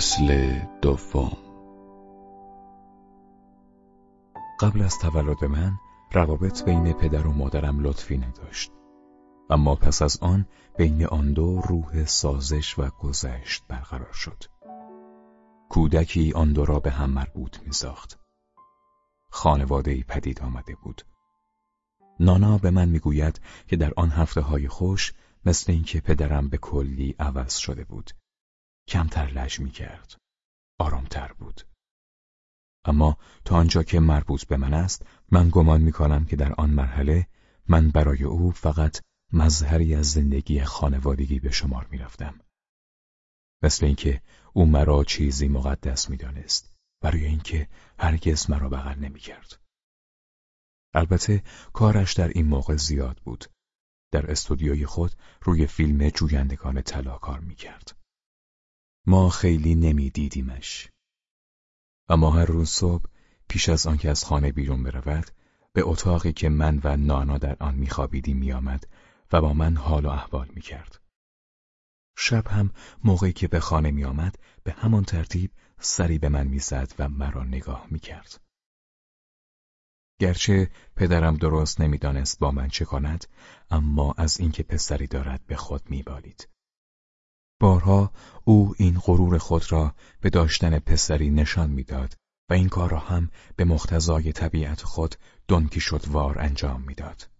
فصل دوم. قبل از تولد من روابط بین پدر و مادرم لطفی نداشت. اما پس از آن بین آن دو روح سازش و گذشت برقرار شد. کودکی آن دو را به هم مربوط میساخت. خانواده پدید آمده بود. نانا به من می‌گوید که در آن هفته های خوش مثل اینکه پدرم به کلی عوض شده بود. کمتر لج می کرد. آرامتر بود. اما تا آنجا که مربوط به من است من گمان می کنم که در آن مرحله من برای او فقط مظهری از زندگی خانوادگی به شمار می رفتم. مثل اینکه او مرا چیزی مقدس می دانست برای اینکه هرگز مرا بغل نمی کرد. البته کارش در این موقع زیاد بود. در استودیوی خود روی فیلم جویندگان طلا کار می کرد. ما خیلی نمیدیدیمش. اما هر روز صبح پیش از آنکه از خانه بیرون برود به اتاقی که من و نانا در آن میخوابیدیم میآمد و با من حال و احوال می‌کرد. شب هم موقعی که به خانه میآمد به همان ترتیب سری به من می‌زد و مرا نگاه می‌کرد. گرچه پدرم درست نمی‌دانست با من چه کند اما از اینکه پسری دارد به خود میبالید. بارها او این غرور خود را به داشتن پسری نشان می‌داد و این کار را هم به مختزای طبیعت خود دنکی شد وار انجام می‌داد.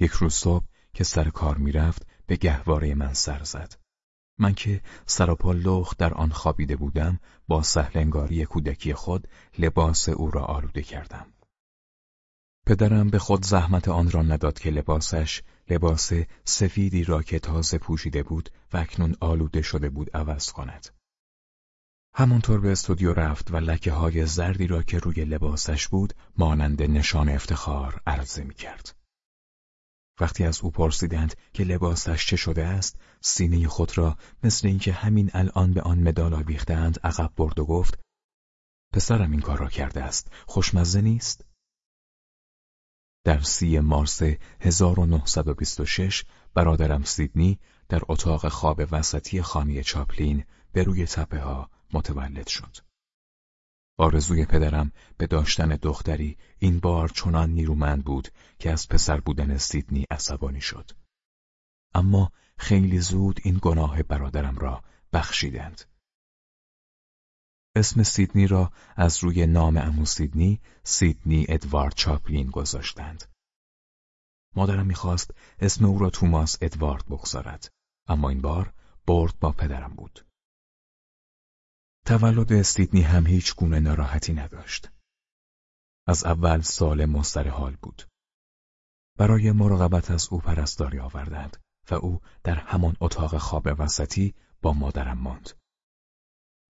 یک روز صبح که سر کار می‌رفت به گهواره من سر زد. من که سر و لخت در آن خوابیده بودم با سهلنگاری کودکی خود لباس او را آلوده کردم. پدرم به خود زحمت آن را نداد که لباسش لباس سفیدی را که تازه پوشیده بود و اکنون آلوده شده بود عوض کند. همانطور به استودیو رفت و لکه های زردی را که روی لباسش بود مانند نشان افتخار عرضه می کرد. وقتی از او پرسیدند که لباسش چه شده است، سینه خود را مثل اینکه همین الان به آن مدال آویختند عقب برد و گفت پسرم این کار را کرده است، خوشمزه نیست؟ در سی مارس 1926 برادرم سیدنی در اتاق خواب وسطی خانه چاپلین به روی تپه ها متولد شد. آرزوی پدرم به داشتن دختری این بار چنان نیرومند بود که از پسر بودن سیدنی عصبانی شد. اما خیلی زود این گناه برادرم را بخشیدند. اسم سیدنی را از روی نام امو سیدنی سیدنی ادوارد چاپلین گذاشتند. مادرم می‌خواست اسم او را توماس ادوارد بگذارد اما این بار برد با پدرم بود. تولد سیدنی هم هیچ گونه ناراحتی نداشت. از اول سال مستر حال بود. برای مراقبت از او پرستاری آوردند و او در همان اتاق خواب وسطی با مادرم ماند.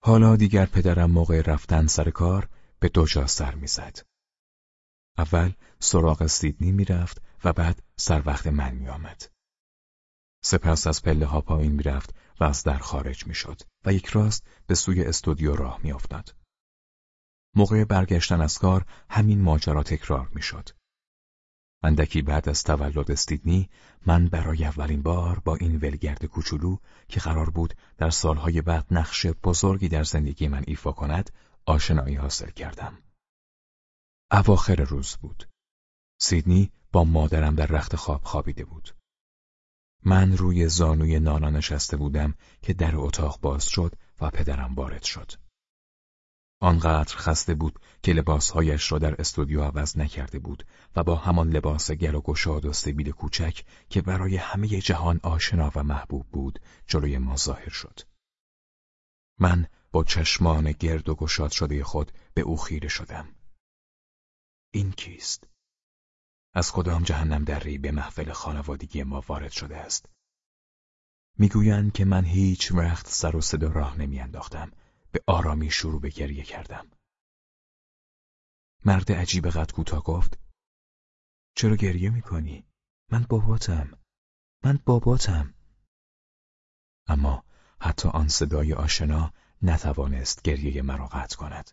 حالا دیگر پدرم موقع رفتن سر کار به دو جا سر می‌زد. اول سراغ سیدنی می‌رفت و بعد سر وقت من میآمد. سپس از پله ها پایین می‌رفت و از در خارج می‌شد و یک راست به سوی استودیو راه میافتاد. موقع برگشتن از کار همین ماجرا تکرار می‌شد. اندکی بعد از تولد استیدنی من برای اولین بار با این ولگرد کوچولو که قرار بود در سالهای بعد نقش بزرگی در زندگی من ایفا کند آشنایی حاصل کردم. اواخر روز بود. سیدنی با مادرم در رخت خواب خوابیده بود. من روی زانوی نانا نشسته بودم که در اتاق باز شد و پدرم وارد شد. آنقدر خسته بود که لباسهایش را در استودیو عوض نکرده بود و با همان لباس گل و گشاد و سبیل کوچک که برای همه جهان آشنا و محبوب بود جلوی ما ظاهر شد. من با چشمان گرد و گشاد شده خود به او خیره شدم. این کیست؟ از کدام جهنم دری به محفل خانوادگی ما وارد شده است؟ می‌گویند که من هیچ وقت سر و صدا راه نمیانداختم به آرامی شروع به گریه کردم. مرد عجیب قد کوتاه گفت چرا گریه می‌کنی؟ من باباتم. من باباتم. اما حتی آن صدای آشنا نتوانست گریه مرا قطع کند.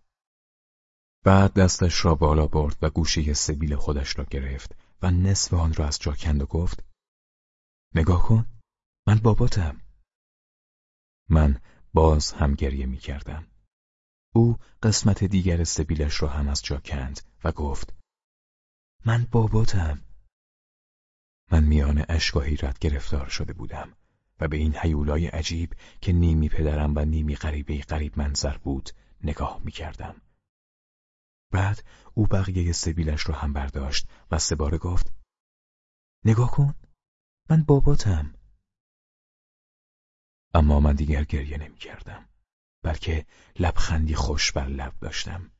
بعد دستش را بالا برد و گوشه سبیل خودش را گرفت و نصف آن را از جا کند و گفت نگاه کن من باباتم من باز هم گریه می کردم. او قسمت دیگر سبیلش را هم از جا کند و گفت من باباتم. من میان اشکاهی رد گرفتار شده بودم و به این حیولای عجیب که نیمی پدرم و نیمی غریبه غریب منظر بود نگاه می کردم. بعد او بقیه سبیلش رو هم برداشت و سه گفت نگاه کن من باباتم اما من دیگر گریه نمی کردم بلکه لبخندی خوش بر لب داشتم.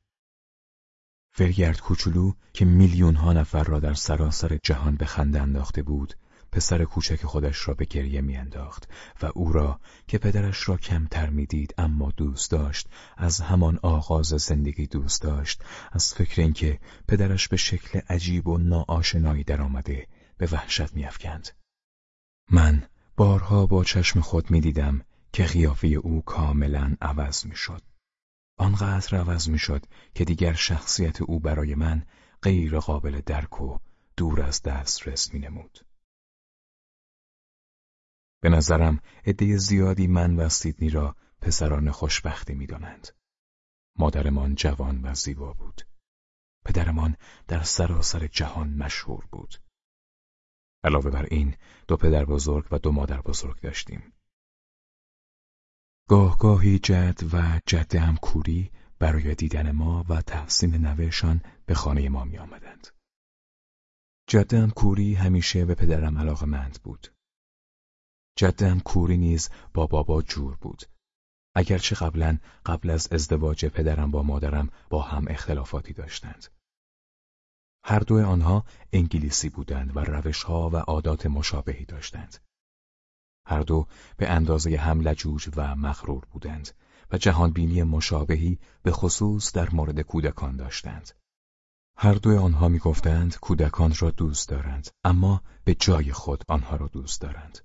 فرگرد کوچولو که میلیون ها نفر را در سراسر جهان به خنده انداخته بود پسر کوچک خودش را به گریه میانداخت و او را که پدرش را کمتر می‌دید اما دوست داشت از همان آغاز زندگی دوست داشت از فکر اینکه پدرش به شکل عجیب و ناآشنایی درآمده به وحشت میافکند. من بارها با چشم خود می‌دیدم که قیافه او کاملا عوض می‌شد آنقدر عوض می‌شد که دیگر شخصیت او برای من غیر قابل درک و دور از دسترس مینمود به نظرم عده زیادی من و سیدنی را پسران خوشبختی می‌دانند. مادرمان جوان و زیبا بود. پدرمان در سراسر جهان مشهور بود. علاوه بر این دو پدر بزرگ و دو مادر بزرگ داشتیم. گاهگاهی جد و جده هم کوری برای دیدن ما و تحسین نوهشان به خانه ما می آمدند. جده هم کوری همیشه به پدرم علاقه مند بود. جدم کوری نیز با بابا جور بود. اگرچه قبلا قبل از ازدواج پدرم با مادرم با هم اختلافاتی داشتند. هر دو آنها انگلیسی بودند و روشها و عادات مشابهی داشتند. هر دو به اندازه هم لجوج و مغرور بودند و جهانبینی مشابهی به خصوص در مورد کودکان داشتند. هر دو آنها می‌گفتند کودکان را دوست دارند اما به جای خود آنها را دوست دارند.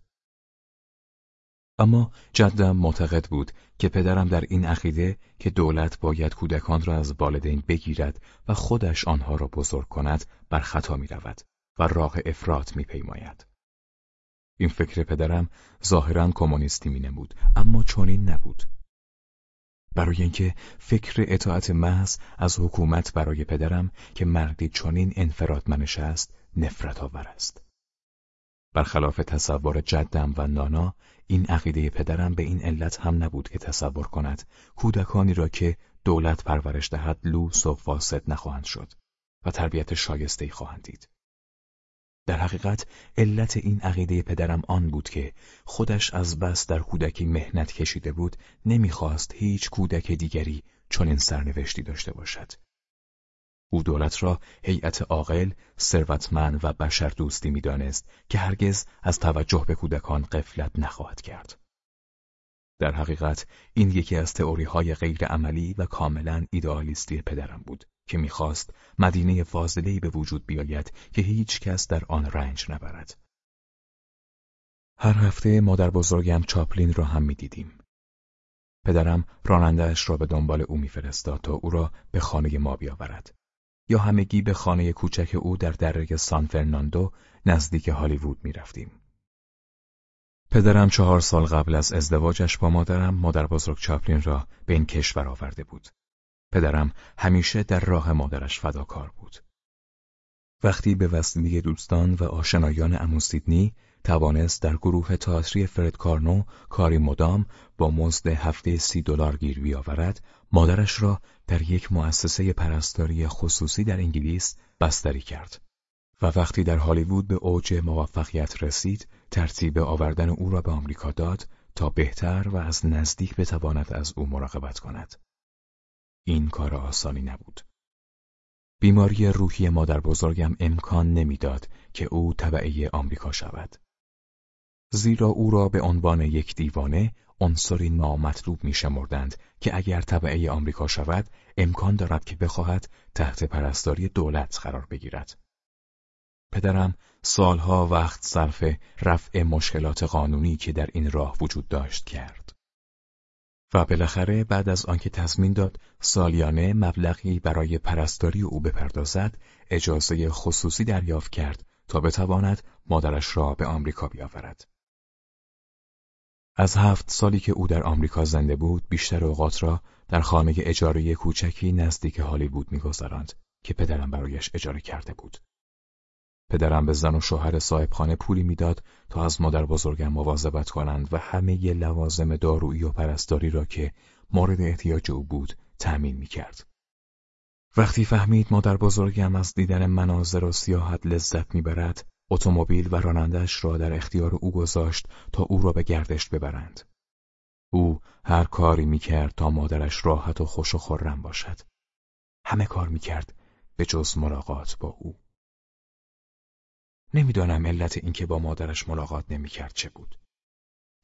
اما جدم معتقد بود که پدرم در این عقیده که دولت باید کودکان را از والدین بگیرد و خودش آنها را بزرگ کند بر خطا می رود و راه افراط می پیماید. این فکر پدرم ظاهرا کمونیستی می نمود اما چنین نبود. برای اینکه فکر اطاعت محض از حکومت برای پدرم که مردی چنین انفرادمنش است نفرت آور است. برخلاف تصور جدم و نانا این عقیده پدرم به این علت هم نبود که تصور کند کودکانی را که دولت پرورش دهد لوس و فاسد نخواهند شد و تربیت شایسته خواهند دید. در حقیقت علت این عقیده پدرم آن بود که خودش از بس در کودکی مهنت کشیده بود نمی‌خواست هیچ کودک دیگری چنین سرنوشتی داشته باشد. او دولت را هیئت عاقل، ثروتمند و بشر دوستی می‌دانست که هرگز از توجه به کودکان قفلت نخواهد کرد. در حقیقت این یکی از تئوری های غیر عملی و کاملا ایدئالیستی پدرم بود که می‌خواست مدینه فاضله‌ای به وجود بیاید که هیچ کس در آن رنج نبرد. هر هفته مادر بزرگم چاپلین را هم می‌دیدیم. پدرم رانندهاش را به دنبال او میفرستاد تا او را به خانه ما بیاورد. یا همگی به خانه کوچک او در دره سان فرناندو نزدیک هالیوود می رفتیم. پدرم چهار سال قبل از ازدواجش با مادرم مادر بزرگ چاپلین را به این کشور آورده بود. پدرم همیشه در راه مادرش فداکار بود. وقتی به وسیله دوستان و آشنایان امو سیدنی توانست در گروه تئاتری فرد کارنو کاری مدام با مزد هفته سی دلار گیر بیاورد مادرش را در یک مؤسسه پرستاری خصوصی در انگلیس بستری کرد و وقتی در هالیوود به اوج موفقیت رسید ترتیب آوردن او را به آمریکا داد تا بهتر و از نزدیک بتواند از او مراقبت کند. این کار آسانی نبود. بیماری روحی مادر بزرگم امکان نمی‌داد که او طبعه آمریکا شود. زیرا او را به عنوان یک دیوانه عنصری نامطلوب می شمردند که اگر طبعه آمریکا شود امکان دارد که بخواهد تحت پرستاری دولت قرار بگیرد. پدرم سالها وقت صرف رفع مشکلات قانونی که در این راه وجود داشت کرد. و بالاخره بعد از آنکه تضمین داد سالیانه مبلغی برای پرستاری او بپردازد اجازه خصوصی دریافت کرد تا بتواند مادرش را به آمریکا بیاورد. از هفت سالی که او در آمریکا زنده بود بیشتر اوقات را در خانه اجاره کوچکی نزدیک هالیوود میگذراند که پدرم برایش اجاره کرده بود. پدرم به زن و شوهر صاحبخانه پولی می‌داد تا از مادر بزرگم مواظبت کنند و همه ی لوازم دارویی و پرستاری را که مورد احتیاج او بود تأمین می‌کرد. وقتی فهمید مادر بزرگم از دیدن مناظر و سیاحت لذت می‌برد، اتومبیل و رانندش را در اختیار او گذاشت تا او را به گردش ببرند. او هر کاری می‌کرد تا مادرش راحت و خوش و خورم باشد. همه کار می‌کرد به جز ملاقات با او. نمی‌دانم علت اینکه با مادرش ملاقات نمی‌کرد چه بود.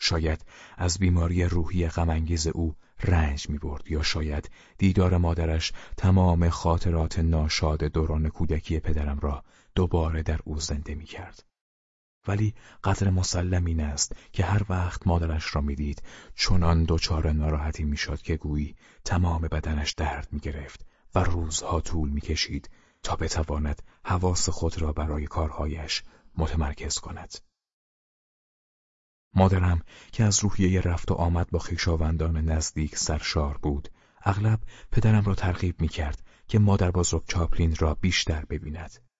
شاید از بیماری روحی غمانگیز او رنج می‌برد یا شاید دیدار مادرش تمام خاطرات ناشاد دوران کودکی پدرم را دوباره در او زنده می‌کرد. ولی قدر مسلم این است که هر وقت مادرش را می‌دید چنان دچار ناراحتی می‌شد که گویی تمام بدنش درد می‌گرفت و روزها طول می‌کشید تا بتواند حواس خود را برای کارهایش متمرکز کند. مادرم که از روحیه رفت و آمد با خیشاوندان نزدیک سرشار بود، اغلب پدرم را ترغیب می کرد که مادر بزرگ چاپلین را بیشتر ببیند.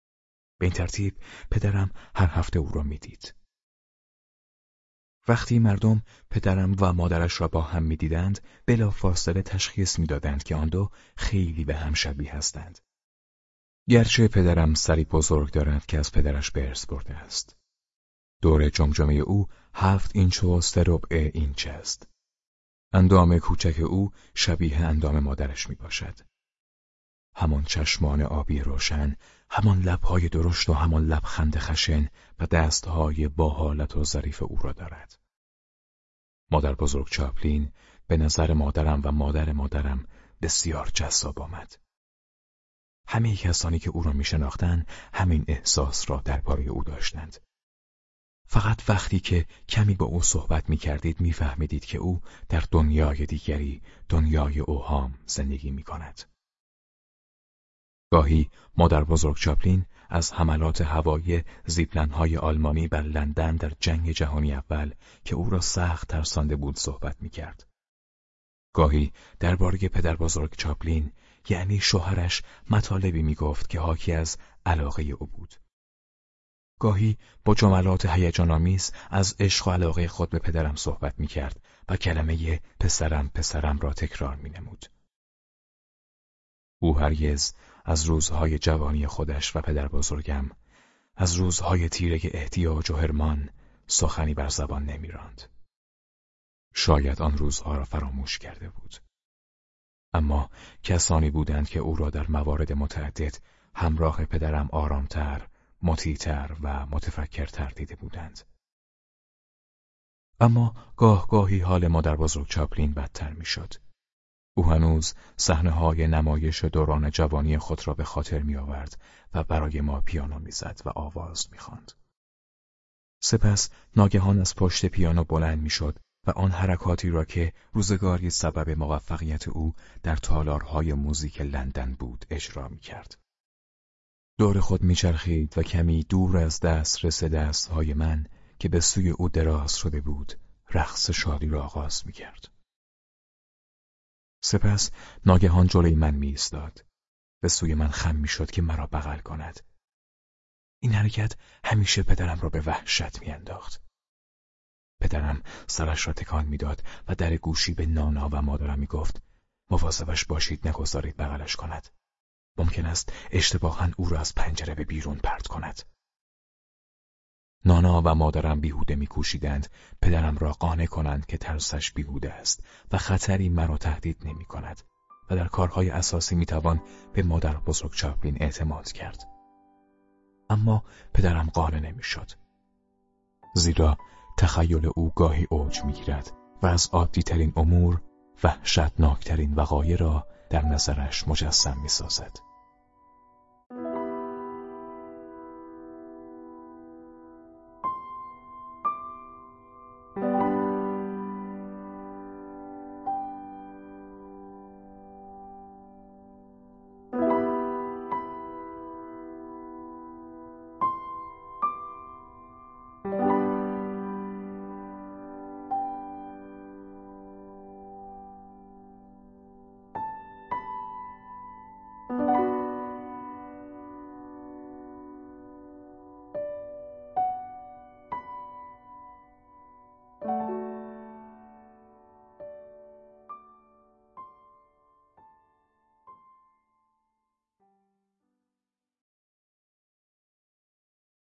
به این ترتیب پدرم هر هفته او را می‌دید. وقتی مردم پدرم و مادرش را با هم می‌دیدند بلا فاصله تشخیص می‌دادند که آن دو خیلی به هم شبیه هستند. گرچه پدرم سری بزرگ دارد که از پدرش به ارث برده است. دور جمجمه او هفت اینچ و سه ربع اینچ است. اندام کوچک او شبیه اندام مادرش می باشد. همان چشمان آبی روشن، همان لبهای درشت و همان لبخند خشن و دستهای با حالت و ظریف او را دارد. مادر بزرگ چاپلین به نظر مادرم و مادر مادرم بسیار جذاب آمد. همه کسانی که او را می همین احساس را درباره او داشتند. فقط وقتی که کمی با او صحبت می کردید که او در دنیای دیگری دنیای اوهام زندگی می کند. گاهی مادر بزرگ چاپلین از حملات هوایی زیپلنهای آلمانی بر لندن در جنگ جهانی اول که او را سخت ترسانده بود صحبت می کرد. گاهی درباره پدر بزرگ چاپلین یعنی شوهرش مطالبی می گفت که حاکی از علاقه او بود. گاهی با جملات هیجانآمیز از عشق و علاقه خود به پدرم صحبت می کرد و کلمه پسرم پسرم را تکرار می نمود. او هرگز از روزهای جوانی خودش و پدر بزرگم از روزهای تیره احتیاج و هرمان سخنی بر زبان نمیراند. شاید آن روزها را فراموش کرده بود. اما کسانی بودند که او را در موارد متعدد همراه پدرم آرامتر، مطیعتر و متفکرتر دیده بودند. اما گاه گاهی حال مادر بزرگ چاپلین بدتر می‌شد. او هنوز صحنه های نمایش دوران جوانی خود را به خاطر می آورد و برای ما پیانو می‌زد و آواز می‌خواند. سپس ناگهان از پشت پیانو بلند می‌شد و آن حرکاتی را که روزگاری سبب موفقیت او در تالارهای موزیک لندن بود اجرا می کرد. دور خود میچرخید و کمی دور از دست رس دستهای من که به سوی او دراز شده بود رقص شادی را آغاز می کرد. سپس ناگهان جلوی من می ایستاد. به سوی من خم می شد که مرا بغل کند. این حرکت همیشه پدرم را به وحشت می انداخت. پدرم سرش را تکان می‌داد و در گوشی به نانا و مادرم می گفت مواظبش باشید نگذارید بغلش کند. ممکن است اشتباها او را از پنجره به بیرون پرت کند. نانا و مادرم بیهوده میکوشیدند پدرم را قانع کنند که ترسش بیهوده است و خطری مرا تهدید نمی کند و در کارهای اساسی می‌توان به مادر بزرگ چاپلین اعتماد کرد. اما پدرم قانع نمی‌شد. زیرا تخیل او گاهی اوج می‌گیرد و از عادی ترین امور وحشتناکترین وقایع را در نظرش مجسم می‌سازد.